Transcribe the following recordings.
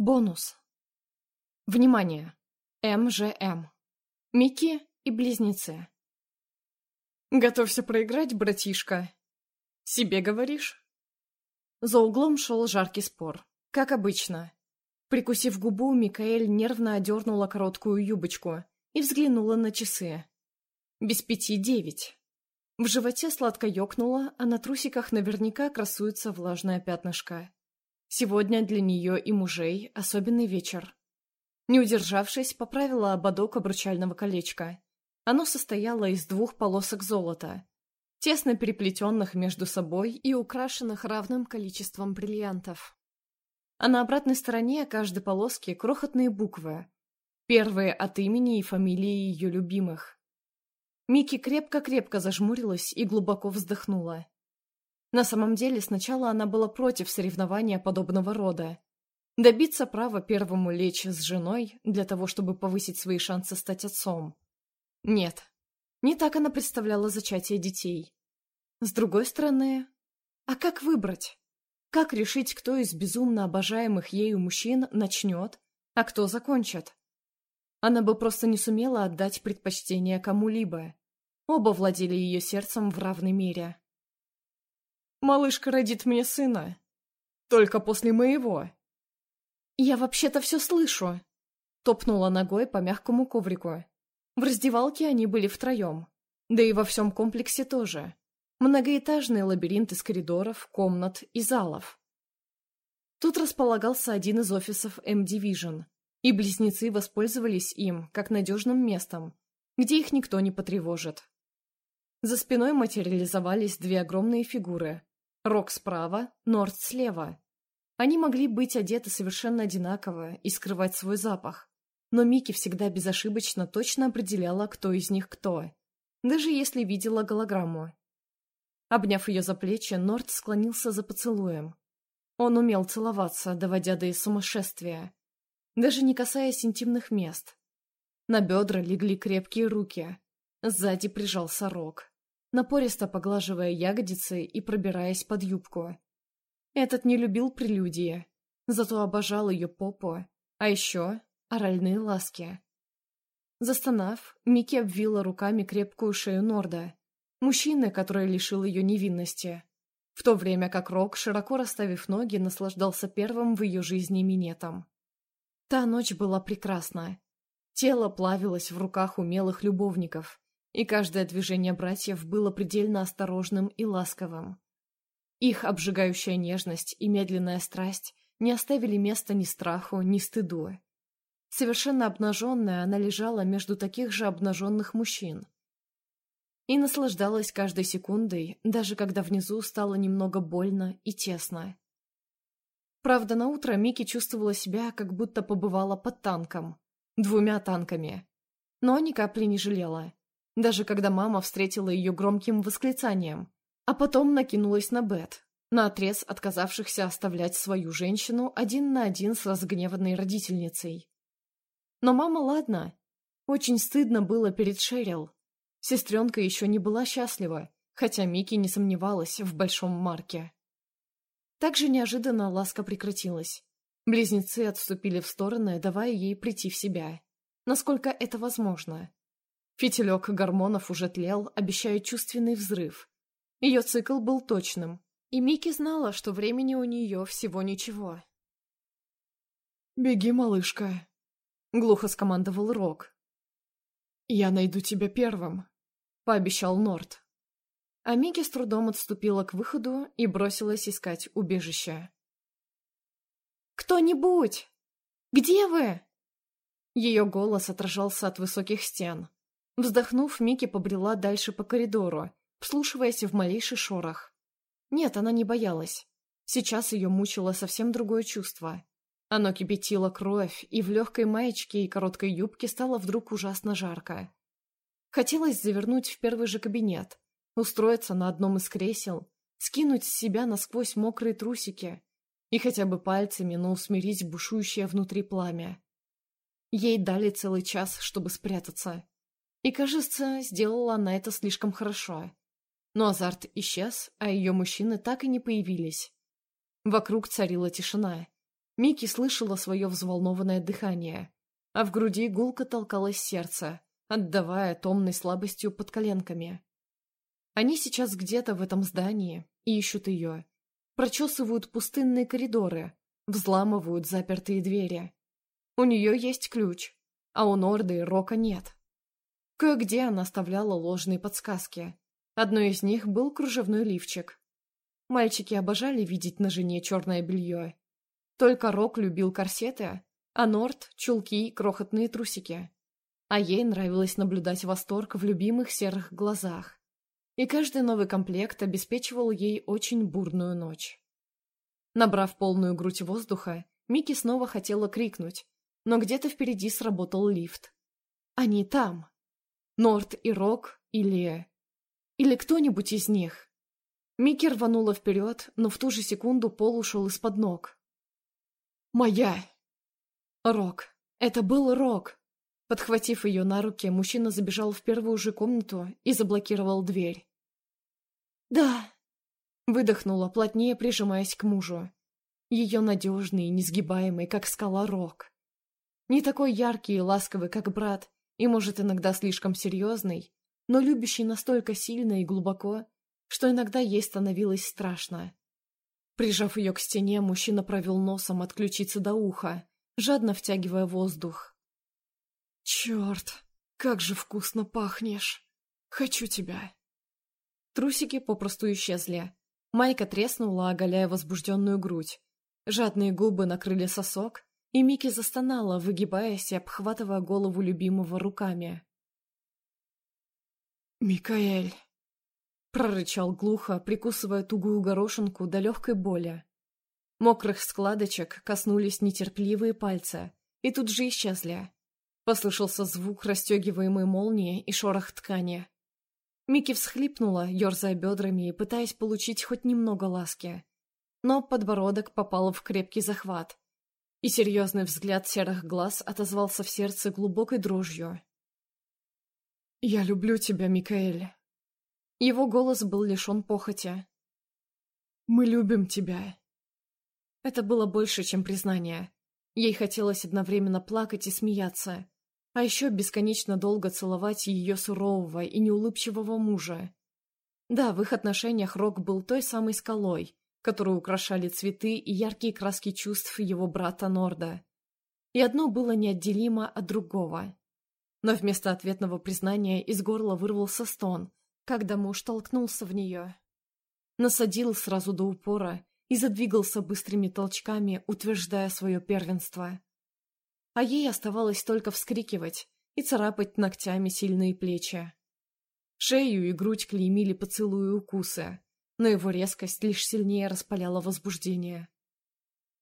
Бонус. Внимание! МЖМ. Микки и близнецы. «Готовься проиграть, братишка?» «Себе говоришь?» За углом шел жаркий спор. Как обычно. Прикусив губу, Микаэль нервно одернула короткую юбочку и взглянула на часы. Без пяти девять. В животе сладко ёкнуло, а на трусиках наверняка красуется влажное пятнышко. Сегодня для нее и мужей особенный вечер. Не удержавшись, поправила ободок обручального колечка. Оно состояло из двух полосок золота, тесно переплетенных между собой и украшенных равным количеством бриллиантов. А на обратной стороне каждой полоски крохотные буквы, первые от имени и фамилии ее любимых. Микки крепко-крепко зажмурилась и глубоко вздохнула. На самом деле, сначала она была против соревнования подобного рода. Добиться права первому лечь с женой для того, чтобы повысить свои шансы стать отцом. Нет, не так она представляла зачатие детей. С другой стороны, а как выбрать? Как решить, кто из безумно обожаемых ею мужчин начнет, а кто закончит? Она бы просто не сумела отдать предпочтение кому-либо. Оба владели ее сердцем в равной мере. Малышка родит мне сына. Только после моего. Я вообще-то все слышу. Топнула ногой по мягкому коврику. В раздевалке они были втроем. Да и во всем комплексе тоже. Многоэтажный лабиринт из коридоров, комнат и залов. Тут располагался один из офисов M-Division, и близнецы воспользовались им как надежным местом, где их никто не потревожит. За спиной материализовались две огромные фигуры, Рок справа, Норд слева. Они могли быть одеты совершенно одинаково и скрывать свой запах. Но Микки всегда безошибочно точно определяла, кто из них кто. Даже если видела голограмму. Обняв ее за плечи, Норд склонился за поцелуем. Он умел целоваться, доводя до сумасшествия. Даже не касаясь интимных мест. На бедра легли крепкие руки. Сзади прижался Рок напористо поглаживая ягодицы и пробираясь под юбку. Этот не любил прелюдии, зато обожал ее попу, а еще оральные ласки. Застонав, Микки обвила руками крепкую шею Норда, мужчины, который лишил ее невинности, в то время как Рок, широко расставив ноги, наслаждался первым в ее жизни минетом. Та ночь была прекрасна. Тело плавилось в руках умелых любовников, и каждое движение братьев было предельно осторожным и ласковым. Их обжигающая нежность и медленная страсть не оставили места ни страху, ни стыду. Совершенно обнаженная, она лежала между таких же обнаженных мужчин. И наслаждалась каждой секундой, даже когда внизу стало немного больно и тесно. Правда, на утро Микки чувствовала себя, как будто побывала под танком. Двумя танками. Но ни капли не жалела даже когда мама встретила ее громким восклицанием, а потом накинулась на Бет, наотрез отказавшихся оставлять свою женщину один на один с разгневанной родительницей. Но мама, ладно. Очень стыдно было перед Шерил. Сестренка еще не была счастлива, хотя Микки не сомневалась в большом Марке. Также неожиданно ласка прекратилась. Близнецы отступили в стороны, давая ей прийти в себя. Насколько это возможно. Фитилек гормонов уже тлел, обещая чувственный взрыв. Ее цикл был точным, и Микки знала, что времени у нее всего ничего. «Беги, малышка», — глухо скомандовал Рок. «Я найду тебя первым», — пообещал Норт. А Микки с трудом отступила к выходу и бросилась искать убежище. «Кто-нибудь! Где вы?» Ее голос отражался от высоких стен. Вздохнув, Микки побрела дальше по коридору, вслушиваясь в малейший шорох. Нет, она не боялась. Сейчас ее мучило совсем другое чувство. Оно кипятило кровь, и в легкой маечке и короткой юбке стало вдруг ужасно жарко. Хотелось завернуть в первый же кабинет, устроиться на одном из кресел, скинуть с себя насквозь мокрые трусики и хотя бы пальцами, но усмирить бушующее внутри пламя. Ей дали целый час, чтобы спрятаться. И, кажется, сделала она это слишком хорошо. Но азарт исчез, а ее мужчины так и не появились. Вокруг царила тишина. Микки слышала свое взволнованное дыхание, а в груди гулко толкалось сердце, отдавая томной слабостью под коленками. Они сейчас где-то в этом здании и ищут ее. Прочесывают пустынные коридоры, взламывают запертые двери. У нее есть ключ, а у Норды Рока нет. Кое-где она оставляла ложные подсказки. Одной из них был кружевной лифчик. Мальчики обожали видеть на жене черное белье. Только Рок любил корсеты, а Норд — чулки и крохотные трусики. А ей нравилось наблюдать восторг в любимых серых глазах. И каждый новый комплект обеспечивал ей очень бурную ночь. Набрав полную грудь воздуха, Микки снова хотела крикнуть, но где-то впереди сработал лифт. Они там. Норт и Рок или... Или кто-нибудь из них. Микки рванула вперед, но в ту же секунду пол ушел из-под ног. «Моя!» Рок. Это был Рок. Подхватив ее на руки, мужчина забежал в первую же комнату и заблокировал дверь. «Да!» Выдохнула, плотнее прижимаясь к мужу. Ее надежный и несгибаемый, как скала Рок. Не такой яркий и ласковый, как брат, и, может, иногда слишком серьезный, но любящий настолько сильно и глубоко, что иногда ей становилось страшно. Прижав ее к стене, мужчина провел носом от ключицы до уха, жадно втягивая воздух. «Черт, как же вкусно пахнешь! Хочу тебя!» Трусики попросту исчезли. Майка треснула, оголяя возбужденную грудь. Жадные губы накрыли сосок, и Микки застонала, выгибаясь и обхватывая голову любимого руками. «Микаэль!» — прорычал глухо, прикусывая тугую горошинку до легкой боли. Мокрых складочек коснулись нетерпеливые пальцы, и тут же исчезли. Послышался звук расстегиваемой молнии и шорох ткани. Микки всхлипнула, ерзая бедрами и пытаясь получить хоть немного ласки. Но подбородок попал в крепкий захват, и серьезный взгляд серых глаз отозвался в сердце глубокой дрожью. «Я люблю тебя, Микаэль». Его голос был лишен похоти. «Мы любим тебя». Это было больше, чем признание. Ей хотелось одновременно плакать и смеяться, а еще бесконечно долго целовать ее сурового и неулыбчивого мужа. Да, в их отношениях Рок был той самой скалой, которую украшали цветы и яркие краски чувств его брата Норда. И одно было неотделимо от другого. Но вместо ответного признания из горла вырвался стон, когда муж толкнулся в нее. Насадил сразу до упора и задвигался быстрыми толчками, утверждая свое первенство. А ей оставалось только вскрикивать и царапать ногтями сильные плечи. Шею и грудь клеймили поцелуи укусы, но его резкость лишь сильнее распаляла возбуждение.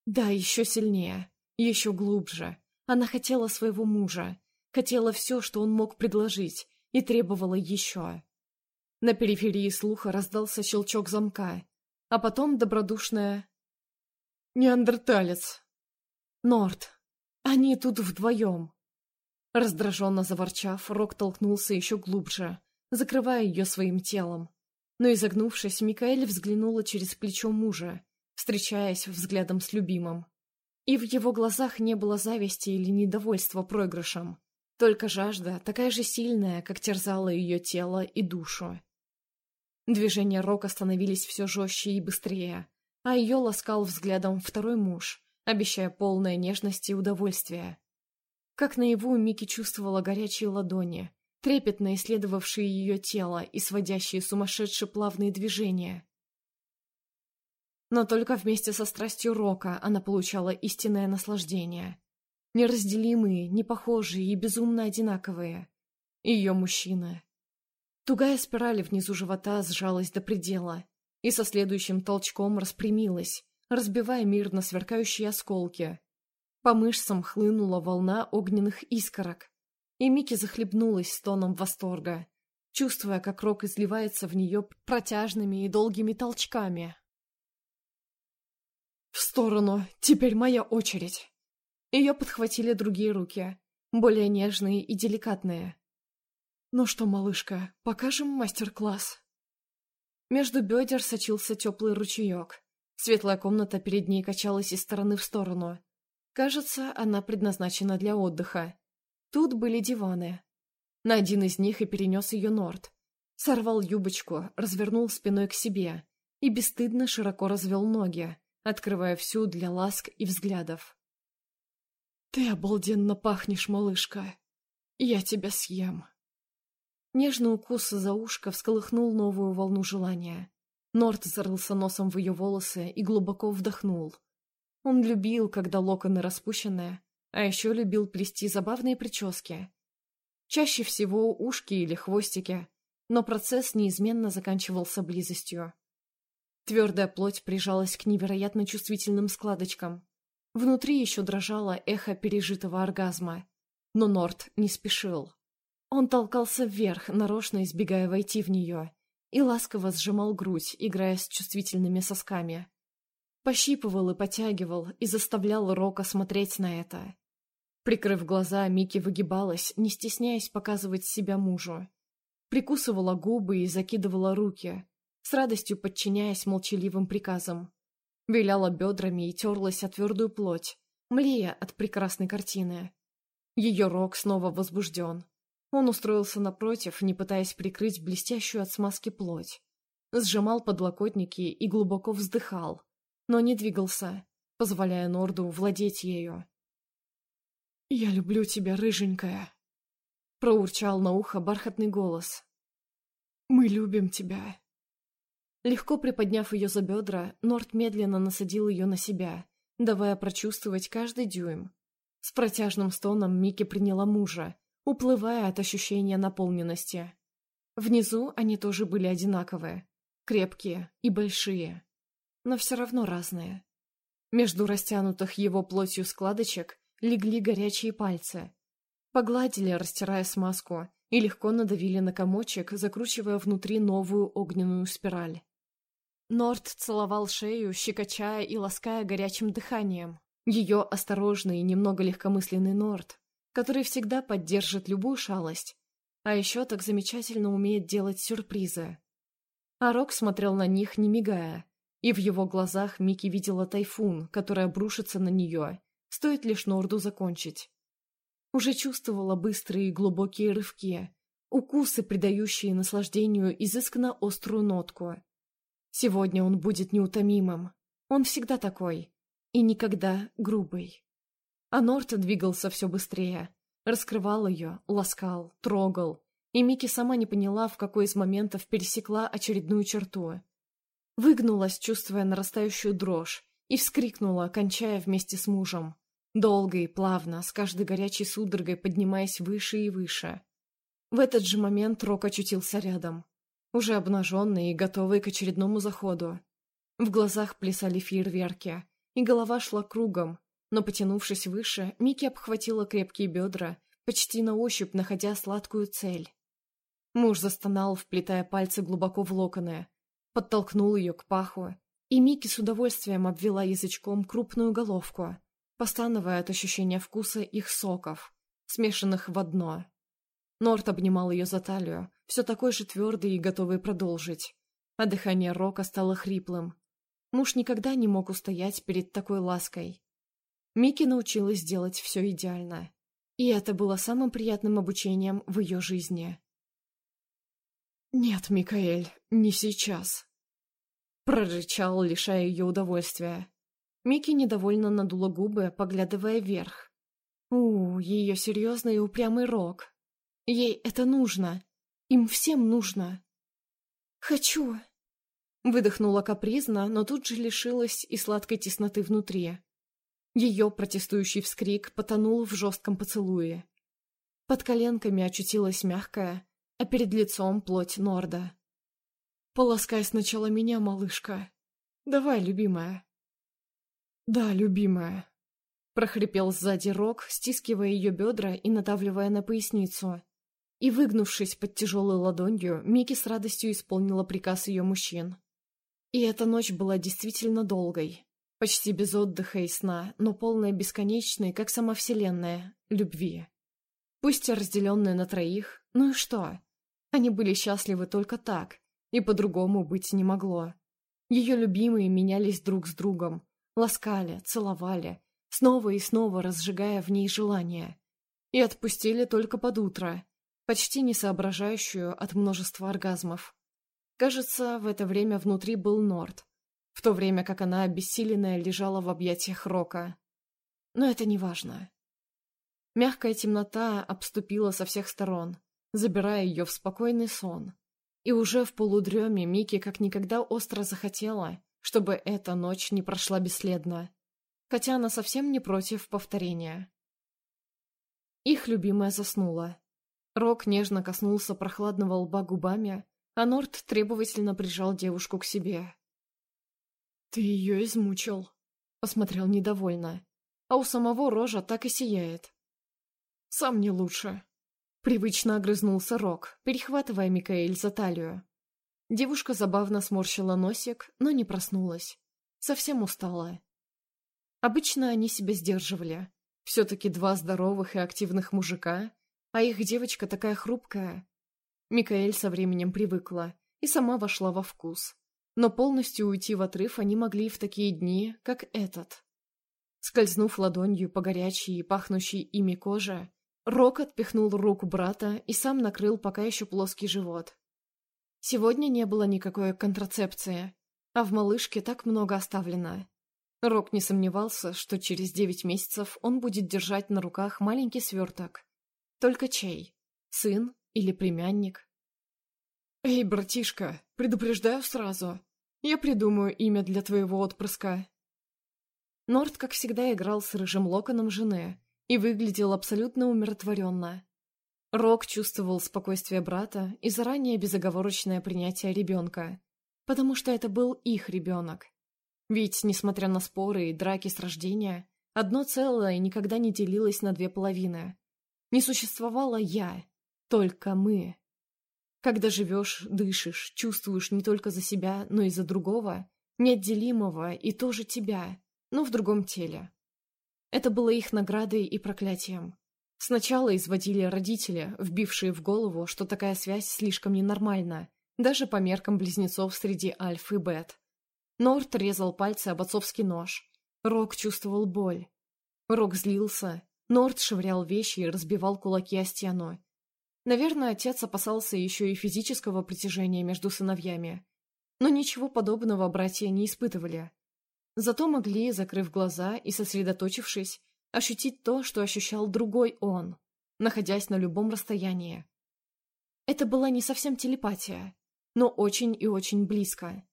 Да, еще сильнее, еще глубже. Она хотела своего мужа, хотела все, что он мог предложить, и требовала еще. На периферии слуха раздался щелчок замка, а потом добродушная... «Неандерталец!» «Норд! Они тут вдвоем!» Раздраженно заворчав, Рок толкнулся еще глубже, закрывая ее своим телом. Но, изогнувшись, Микаэль взглянула через плечо мужа, встречаясь взглядом с любимым. И в его глазах не было зависти или недовольства проигрышем, только жажда, такая же сильная, как терзала ее тело и душу. Движения Рока становились все жестче и быстрее, а ее ласкал взглядом второй муж, обещая полное нежности и удовольствия. Как наяву Мики чувствовала горячие ладони, трепетно исследовавшие ее тело и сводящие сумасшедшие плавные движения. Но только вместе со страстью Рока она получала истинное наслаждение. Неразделимые, непохожие и безумно одинаковые. Ее мужчина. Тугая спираль внизу живота сжалась до предела и со следующим толчком распрямилась, разбивая мирно сверкающие осколки. По мышцам хлынула волна огненных искорок, и Микки захлебнулась стоном восторга, чувствуя, как рок изливается в нее протяжными и долгими толчками. «В сторону! Теперь моя очередь!» Ее подхватили другие руки, более нежные и деликатные. «Ну что, малышка, покажем мастер-класс?» Между бедер сочился теплый ручеек. Светлая комната перед ней качалась из стороны в сторону, Кажется, она предназначена для отдыха. Тут были диваны. На один из них и перенес ее Норд. Сорвал юбочку, развернул спиной к себе и бесстыдно широко развел ноги, открывая всю для ласк и взглядов. «Ты обалденно пахнешь, малышка. Я тебя съем». Нежный укус за ушко всколыхнул новую волну желания. Норт зарылся носом в ее волосы и глубоко вдохнул. Он любил, когда локоны распущенные, а еще любил плести забавные прически. Чаще всего ушки или хвостики, но процесс неизменно заканчивался близостью. Твердая плоть прижалась к невероятно чувствительным складочкам. Внутри еще дрожало эхо пережитого оргазма. Но Норт не спешил. Он толкался вверх, нарочно избегая войти в нее, и ласково сжимал грудь, играя с чувствительными сосками. Пощипывал и потягивал, и заставлял Рока смотреть на это. Прикрыв глаза, Микки выгибалась, не стесняясь показывать себя мужу. Прикусывала губы и закидывала руки, с радостью подчиняясь молчаливым приказам. Виляла бедрами и терлась о твердую плоть, млея от прекрасной картины. Ее рог снова возбужден. Он устроился напротив, не пытаясь прикрыть блестящую от смазки плоть. Сжимал подлокотники и глубоко вздыхал, но не двигался, позволяя Норду владеть ею. «Я люблю тебя, рыженькая», — проурчал на ухо бархатный голос. «Мы любим тебя». Легко приподняв ее за бедра, Норд медленно насадил ее на себя, давая прочувствовать каждый дюйм. С протяжным стоном Микки приняла мужа, уплывая от ощущения наполненности. Внизу они тоже были одинаковые, крепкие и большие, но все равно разные. Между растянутых его плотью складочек легли горячие пальцы. Погладили, растирая смазку, и легко надавили на комочек, закручивая внутри новую огненную спираль. Норд целовал шею, щекочая и лаская горячим дыханием. Ее осторожный и немного легкомысленный Норд, который всегда поддержит любую шалость, а еще так замечательно умеет делать сюрпризы. А Рок смотрел на них, не мигая, и в его глазах Микки видела тайфун, который обрушится на нее, стоит лишь Норду закончить. Уже чувствовала быстрые глубокие рывки, укусы, придающие наслаждению изысканно острую нотку — Сегодня он будет неутомимым. Он всегда такой. И никогда грубый. А Нортон двигался все быстрее. Раскрывал ее, ласкал, трогал. И Микки сама не поняла, в какой из моментов пересекла очередную черту. Выгнулась, чувствуя нарастающую дрожь, и вскрикнула, кончая вместе с мужем. Долго и плавно, с каждой горячей судорогой поднимаясь выше и выше. В этот же момент Рок очутился рядом уже обнаженный и готовый к очередному заходу. В глазах плясали фейерверки, и голова шла кругом, но, потянувшись выше, Микки обхватила крепкие бедра, почти на ощупь находя сладкую цель. Муж застонал, вплетая пальцы глубоко в локоны, подтолкнул ее к паху, и Микки с удовольствием обвела язычком крупную головку, постановая от ощущения вкуса их соков, смешанных в одно. Норт обнимал ее за талию, все такой же твердый и готовый продолжить. А дыхание Рока стало хриплым. Муж никогда не мог устоять перед такой лаской. Микки научилась делать все идеально. И это было самым приятным обучением в ее жизни. «Нет, Микаэль, не сейчас», — прорычал, лишая ее удовольствия. Микки недовольно надула губы, поглядывая вверх. У, ее серьезный и упрямый рок. Ей это нужно. Им всем нужно. «Хочу!» Выдохнула капризно, но тут же лишилась и сладкой тесноты внутри. Ее протестующий вскрик потонул в жестком поцелуе. Под коленками очутилась мягкая, а перед лицом плоть Норда. «Полоскай сначала меня, малышка. Давай, любимая». «Да, любимая», — прохрипел сзади Рок, стискивая ее бедра и надавливая на поясницу. И, выгнувшись под тяжелой ладонью, Микки с радостью исполнила приказ ее мужчин. И эта ночь была действительно долгой. Почти без отдыха и сна, но полная бесконечной, как сама Вселенная, любви. Пусть разделенная на троих, ну и что? Они были счастливы только так, и по-другому быть не могло. Ее любимые менялись друг с другом, ласкали, целовали, снова и снова разжигая в ней желание. И отпустили только под утро, почти не соображающую от множества оргазмов. Кажется, в это время внутри был Норд, в то время как она обессиленная лежала в объятиях Рока. Но это не важно. Мягкая темнота обступила со всех сторон, забирая ее в спокойный сон. И уже в полудреме Микки как никогда остро захотела, чтобы эта ночь не прошла бесследно, хотя она совсем не против повторения. Их любимая заснула. Рок нежно коснулся прохладного лба губами, а Норт требовательно прижал девушку к себе. «Ты ее измучил», — посмотрел недовольно, а у самого рожа так и сияет. «Сам не лучше», — привычно огрызнулся Рок, перехватывая Микаэль за талию. Девушка забавно сморщила носик, но не проснулась. Совсем устала. Обычно они себя сдерживали. Все-таки два здоровых и активных мужика, а их девочка такая хрупкая. Микаэль со временем привыкла и сама вошла во вкус. Но полностью уйти в отрыв они могли в такие дни, как этот. Скользнув ладонью по горячей и пахнущей ими коже, Рок отпихнул руку брата и сам накрыл пока еще плоский живот. Сегодня не было никакой контрацепции, а в малышке так много оставлено. Рок не сомневался, что через девять месяцев он будет держать на руках маленький сверток. Только чей? Сын или племянник? «Эй, братишка, предупреждаю сразу. Я придумаю имя для твоего отпрыска». Норд, как всегда, играл с рыжим локоном жены и выглядел абсолютно умиротворенно. Рок чувствовал спокойствие брата и заранее безоговорочное принятие ребенка, потому что это был их ребенок. Ведь, несмотря на споры и драки с рождения, одно целое никогда не делилось на две половины. Не существовало «я», только «мы». Когда живешь, дышишь, чувствуешь не только за себя, но и за другого, неотделимого и тоже тебя, но в другом теле. Это было их наградой и проклятием. Сначала изводили родители, вбившие в голову, что такая связь слишком ненормальна, даже по меркам близнецов среди альф и бет. Норт резал пальцы об отцовский нож. Рок чувствовал боль. Рок злился. Норт швырял вещи и разбивал кулаки о стену. Наверное, отец опасался еще и физического притяжения между сыновьями. Но ничего подобного братья не испытывали. Зато могли, закрыв глаза и сосредоточившись, ощутить то, что ощущал другой он, находясь на любом расстоянии. Это была не совсем телепатия, но очень и очень близко.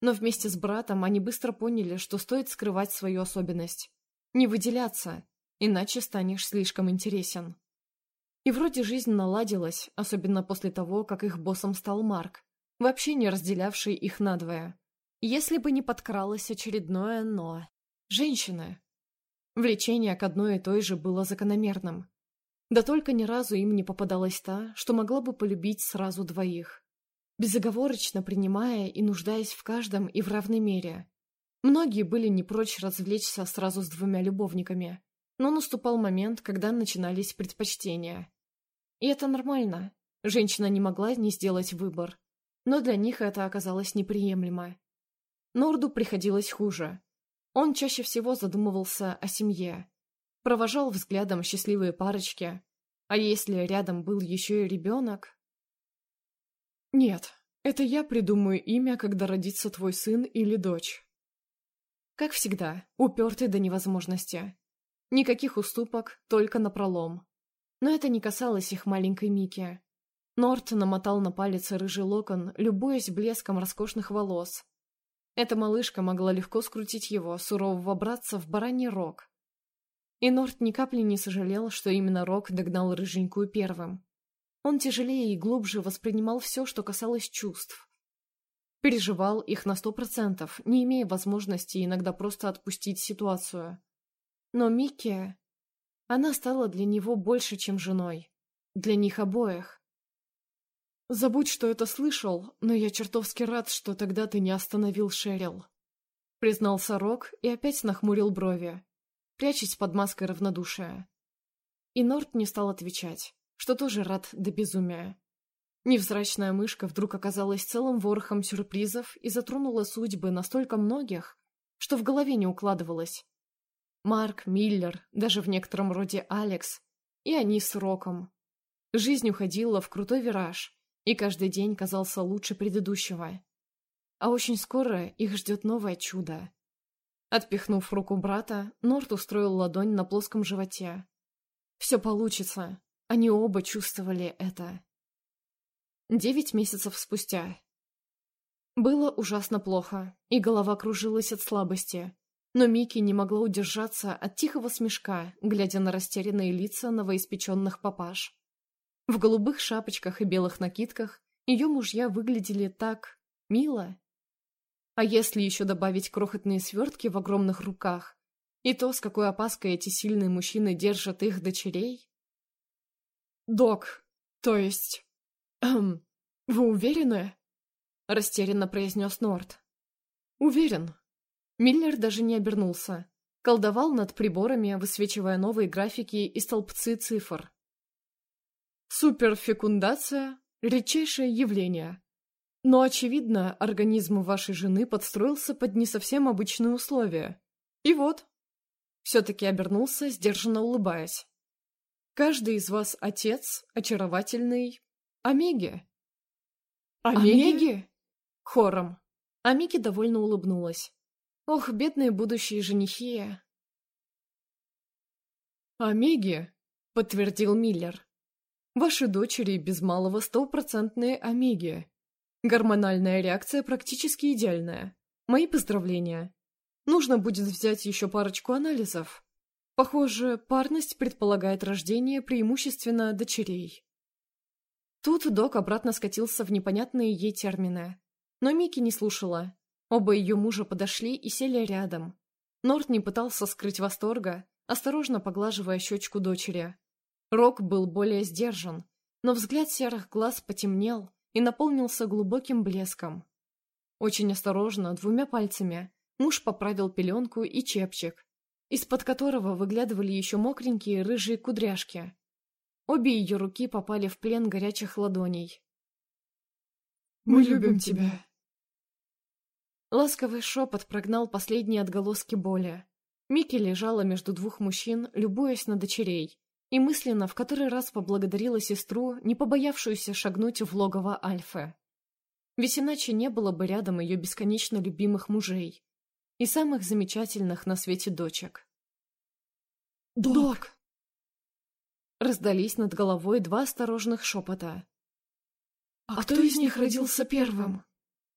Но вместе с братом они быстро поняли, что стоит скрывать свою особенность. Не выделяться, иначе станешь слишком интересен. И вроде жизнь наладилась, особенно после того, как их боссом стал Марк, вообще не разделявший их надвое. Если бы не подкралось очередное «но». Женщины, Влечение к одной и той же было закономерным. Да только ни разу им не попадалась та, что могла бы полюбить сразу двоих. Безоговорочно принимая и нуждаясь в каждом и в равной мере. Многие были не прочь развлечься сразу с двумя любовниками, но наступал момент, когда начинались предпочтения. И это нормально. Женщина не могла не сделать выбор. Но для них это оказалось неприемлемо. Норду приходилось хуже. Он чаще всего задумывался о семье, провожал взглядом счастливые парочки, а если рядом был еще и ребенок... Нет, это я придумаю имя, когда родится твой сын или дочь. Как всегда, упертый до невозможности. Никаких уступок, только напролом. Но это не касалось их маленькой Мики. Норт намотал на палец рыжий локон, любуясь блеском роскошных волос, эта малышка могла легко скрутить его, сурового братца, в бараний рог. И Норт ни капли не сожалел, что именно Рок догнал рыженькую первым. Он тяжелее и глубже воспринимал все, что касалось чувств. Переживал их на сто процентов, не имея возможности иногда просто отпустить ситуацию. Но Микки... Она стала для него больше, чем женой. Для них обоих. Забудь, что это слышал, но я чертовски рад, что тогда ты не остановил Шерил. Признался Рок и опять нахмурил брови, прячась под маской равнодушия. И Норт не стал отвечать, что тоже рад до безумия. Невзрачная мышка вдруг оказалась целым ворохом сюрпризов и затронула судьбы настолько многих, что в голове не укладывалось. Марк, Миллер, даже в некотором роде Алекс. И они с Роком. Жизнь уходила в крутой вираж, и каждый день казался лучше предыдущего. А очень скоро их ждет новое чудо. Отпихнув руку брата, Норт устроил ладонь на плоском животе. «Все получится. Они оба чувствовали это». Девять месяцев спустя. Было ужасно плохо, и голова кружилась от слабости. Но Микки не могла удержаться от тихого смешка, глядя на растерянные лица новоиспеченных папаш. В голубых шапочках и белых накидках ее мужья выглядели так мило. А если еще добавить крохотные свертки в огромных руках, и то, с какой опаской эти сильные мужчины держат их дочерей? «Док, то есть... Эм, вы уверены?» — растерянно произнес Норт. «Уверен». Миллер даже не обернулся. Колдовал над приборами, высвечивая новые графики и столбцы цифр. Суперфекундация — редчайшее явление. Но, очевидно, организм вашей жены подстроился под не совсем обычные условия. И вот. Все-таки обернулся, сдержанно улыбаясь. Каждый из вас отец, очаровательный... Омеги. Омеги? Хором. А Мики довольно улыбнулась. Ох, бедные будущие женихи. Омеги, подтвердил Миллер. Ваши дочери без малого стопроцентные омеги. Гормональная реакция практически идеальная. Мои поздравления. Нужно будет взять еще парочку анализов. Похоже, парность предполагает рождение преимущественно дочерей. Тут док обратно скатился в непонятные ей термины. Но Микки не слушала. Оба ее мужа подошли и сели рядом. Норт не пытался скрыть восторга, осторожно поглаживая щечку дочери. Рок был более сдержан, но взгляд серых глаз потемнел и наполнился глубоким блеском. Очень осторожно, двумя пальцами, муж поправил пеленку и чепчик, из-под которого выглядывали еще мокренькие рыжие кудряшки. Обе ее руки попали в плен горячих ладоней. «Мы любим тебя!» Ласковый шепот прогнал последние отголоски боли. Микки лежала между двух мужчин, любуясь на дочерей, и мысленно в который раз поблагодарила сестру, не побоявшуюся шагнуть в логово Альфы. Ведь иначе не было бы рядом ее бесконечно любимых мужей и самых замечательных на свете дочек. «Док!» Раздались над головой два осторожных шепота. «А кто из них родился первым?»